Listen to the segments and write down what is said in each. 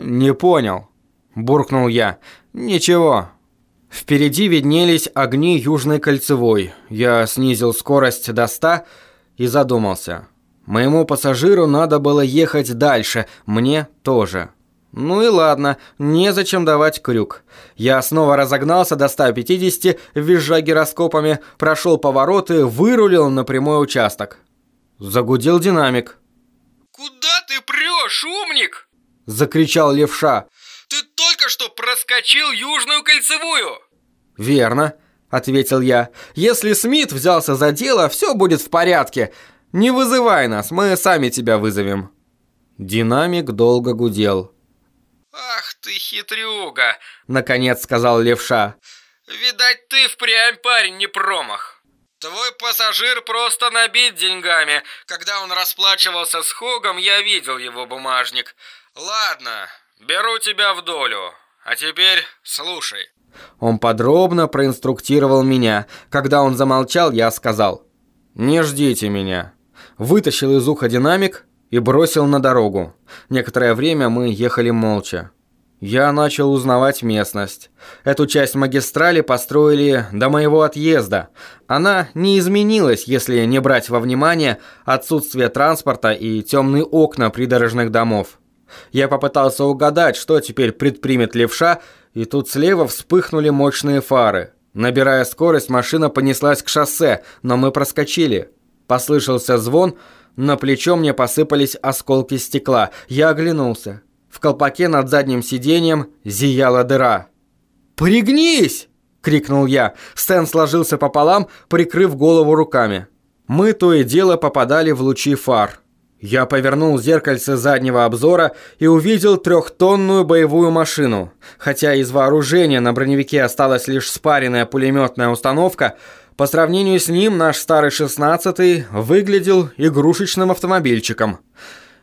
«Не понял», – буркнул я. «Ничего». Впереди виднелись огни Южной кольцевой. Я снизил скорость до 100 и задумался. Моему пассажиру надо было ехать дальше, мне тоже. Ну и ладно, незачем давать крюк. Я снова разогнался до 150, визжа гироскопами, прошел повороты, вырулил на прямой участок. Загудел динамик. «Куда ты прешь, умник?» Закричал левша. «Ты только что проскочил Южную кольцевую!» «Верно», — ответил я. «Если Смит взялся за дело, все будет в порядке. Не вызывай нас, мы сами тебя вызовем». Динамик долго гудел. «Ах ты хитрюга!» — наконец сказал левша. «Видать, ты впрямь парень не промах. Твой пассажир просто набит деньгами. Когда он расплачивался с Хогом, я видел его бумажник. Ладно, беру тебя в долю. А теперь слушай». Он подробно проинструктировал меня. Когда он замолчал, я сказал «Не ждите меня». Вытащил из уха динамик и бросил на дорогу. Некоторое время мы ехали молча. Я начал узнавать местность. Эту часть магистрали построили до моего отъезда. Она не изменилась, если не брать во внимание отсутствие транспорта и темные окна придорожных домов. Я попытался угадать, что теперь предпримет левша, и тут слева вспыхнули мощные фары. Набирая скорость, машина понеслась к шоссе, но мы проскочили. Послышался звон, на плечо мне посыпались осколки стекла. Я оглянулся. В колпаке над задним сиденьем зияла дыра. «Пригнись!» — крикнул я. Стэн сложился пополам, прикрыв голову руками. Мы то и дело попадали в лучи фар. Я повернул зеркальце заднего обзора и увидел трехтонную боевую машину. Хотя из вооружения на броневике осталась лишь спаренная пулеметная установка, по сравнению с ним наш старый шестнадцатый выглядел игрушечным автомобильчиком.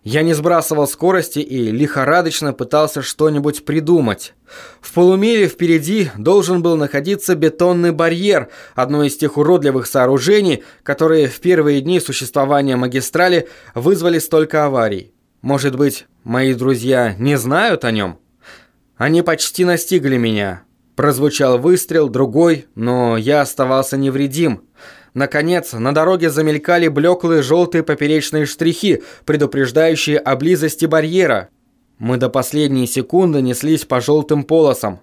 Я не сбрасывал скорости и лихорадочно пытался что-нибудь придумать. В полумиле впереди должен был находиться бетонный барьер, одно из тех уродливых сооружений, которые в первые дни существования магистрали вызвали столько аварий. Может быть, мои друзья не знают о нем? Они почти настигли меня. Прозвучал выстрел, другой, но я оставался невредим. Наконец, на дороге замелькали блеклые желтые поперечные штрихи, предупреждающие о близости барьера. Мы до последней секунды неслись по желтым полосам.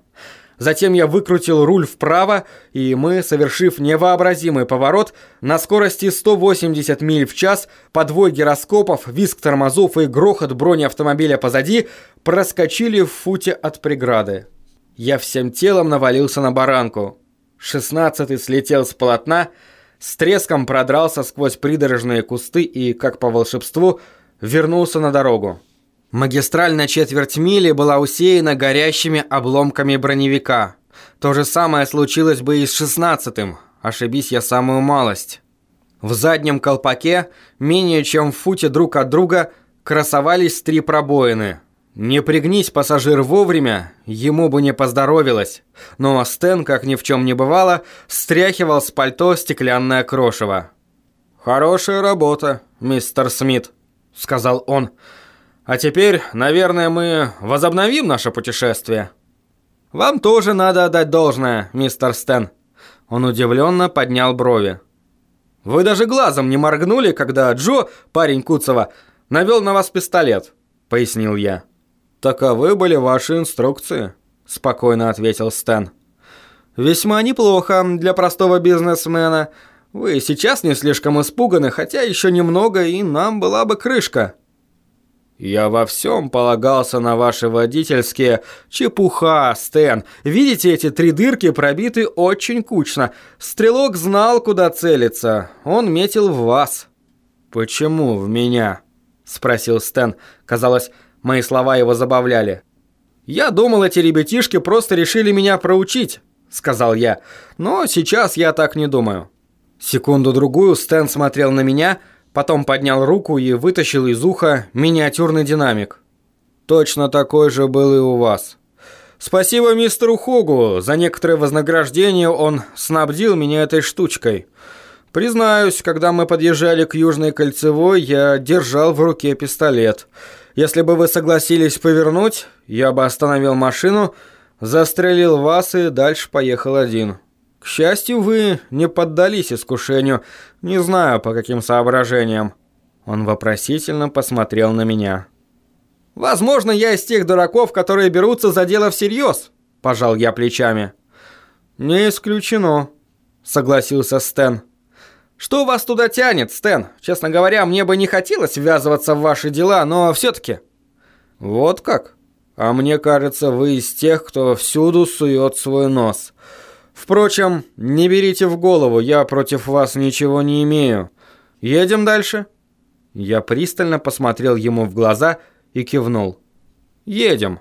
Затем я выкрутил руль вправо, и мы, совершив невообразимый поворот, на скорости 180 миль в час, подвой гироскопов, визг тормозов и грохот бронеавтомобиля позади, проскочили в футе от преграды. Я всем телом навалился на баранку. Шестнадцатый слетел с полотна, с треском продрался сквозь придорожные кусты и, как по волшебству, вернулся на дорогу. Магистраль на четверть мили была усеяна горящими обломками броневика. То же самое случилось бы и с шестнадцатым. Ошибись я самую малость. В заднем колпаке, менее чем в футе друг от друга, красовались три пробоины – не пригнись пассажир вовремя, ему бы не поздоровилось. Но Стэн, как ни в чем не бывало, стряхивал с пальто стеклянное крошево. «Хорошая работа, мистер Смит», — сказал он. «А теперь, наверное, мы возобновим наше путешествие». «Вам тоже надо отдать должное, мистер Стэн». Он удивленно поднял брови. «Вы даже глазом не моргнули, когда Джо, парень Куцева, навел на вас пистолет», — пояснил я. «Таковы были ваши инструкции», – спокойно ответил Стэн. «Весьма неплохо для простого бизнесмена. Вы сейчас не слишком испуганы, хотя еще немного, и нам была бы крышка». «Я во всем полагался на ваши водительские чепуха, Стэн. Видите, эти три дырки пробиты очень кучно. Стрелок знал, куда целиться. Он метил в вас». «Почему в меня?» – спросил Стэн. Казалось, Мои слова его забавляли. «Я думал, эти ребятишки просто решили меня проучить», — сказал я. «Но сейчас я так не думаю». Секунду-другую Стэн смотрел на меня, потом поднял руку и вытащил из уха миниатюрный динамик. «Точно такой же был и у вас». «Спасибо мистеру Хогу, за некоторое вознаграждение он снабдил меня этой штучкой». Признаюсь, когда мы подъезжали к Южной кольцевой, я держал в руке пистолет. Если бы вы согласились повернуть, я бы остановил машину, застрелил вас и дальше поехал один. К счастью, вы не поддались искушению, не знаю по каким соображениям. Он вопросительно посмотрел на меня. Возможно, я из тех дураков, которые берутся за дело всерьез, пожал я плечами. Не исключено, согласился Стэн. Что вас туда тянет, Стэн? Честно говоря, мне бы не хотелось ввязываться в ваши дела, но все-таки. Вот как? А мне кажется, вы из тех, кто всюду сует свой нос. Впрочем, не берите в голову, я против вас ничего не имею. Едем дальше?» Я пристально посмотрел ему в глаза и кивнул. «Едем».